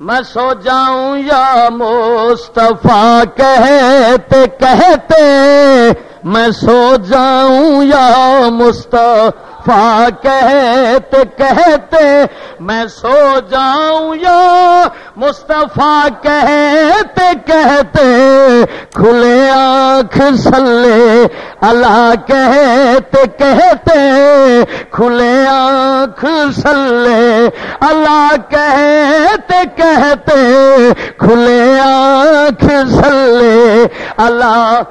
میں سو جاؤں یا مصطفیٰ کہتے کہتے میں سو جاؤں یا مصطفیٰ کہتے کہتے میں سو جاؤں یا مصطفیٰ کہتے کہتے کھلے آنکھ سلے اللہ کہتے کہتے کھلے سلے۔ اللہ کہتے کہتے کھلے آنکھ سلے۔ اللہ